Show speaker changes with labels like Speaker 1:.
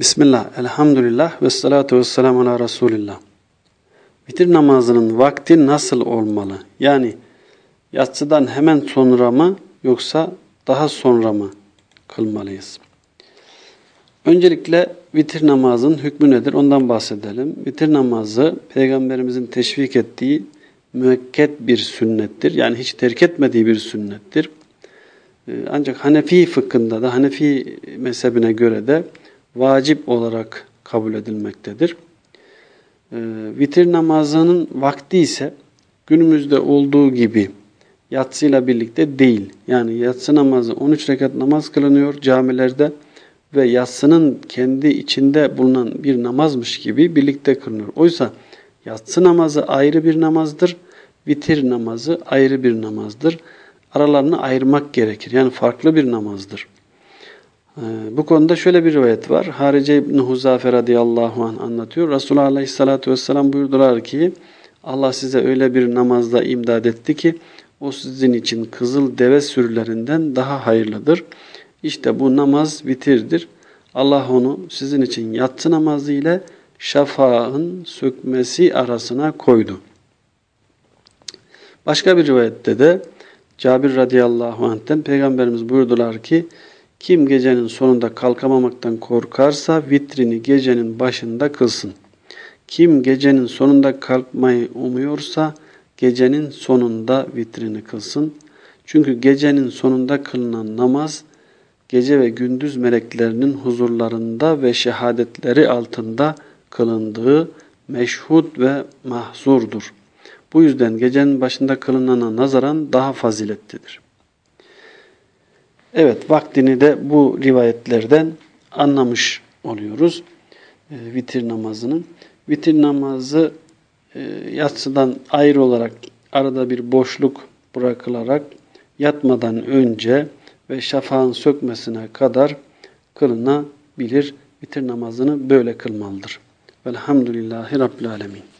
Speaker 1: Bismillah, elhamdülillah ve salatu ve selamu ala Resulillah. Vitir namazının vakti nasıl olmalı? Yani yatsıdan hemen sonra mı yoksa daha sonra mı kılmalıyız? Öncelikle vitir namazın hükmü nedir? Ondan bahsedelim. Vitir namazı Peygamberimizin teşvik ettiği müekket bir sünnettir. Yani hiç terk etmediği bir sünnettir. Ee, ancak Hanefi fıkhında da Hanefi mezhebine göre de vacip olarak kabul edilmektedir. E, vitir namazının vakti ise günümüzde olduğu gibi yatsıyla birlikte değil. Yani yatsı namazı 13 rekat namaz kılınıyor camilerde ve yatsının kendi içinde bulunan bir namazmış gibi birlikte kılınıyor. Oysa yatsı namazı ayrı bir namazdır, vitir namazı ayrı bir namazdır. Aralarını ayırmak gerekir. Yani farklı bir namazdır. Ee, bu konuda şöyle bir rivayet var. Harice İbni Huzafe radıyallahu anh anlatıyor. Resulullah aleyhissalatü vesselam buyurdular ki Allah size öyle bir namazda imdad etti ki o sizin için kızıl deve sürülerinden daha hayırlıdır. İşte bu namaz bitirdir. Allah onu sizin için yatsı namazı ile şafağın sökmesi arasına koydu. Başka bir rivayette de Cabir radıyallahu anh'ten Peygamberimiz buyurdular ki kim gecenin sonunda kalkamamaktan korkarsa vitrini gecenin başında kılsın. Kim gecenin sonunda kalkmayı umuyorsa gecenin sonunda vitrini kılsın. Çünkü gecenin sonunda kılınan namaz gece ve gündüz meleklerinin huzurlarında ve şehadetleri altında kılındığı meşhud ve mahzurdur. Bu yüzden gecenin başında kılınana nazaran daha faziletlidir. Evet vaktini de bu rivayetlerden anlamış oluyoruz. E, vitir namazının. Vitir namazı e, yatsıdan ayrı olarak arada bir boşluk bırakılarak yatmadan önce ve şafağın sökmesine kadar kılınabilir. Vitir namazını böyle kılmalıdır. Velhamdülillahi Rabbil Alemin.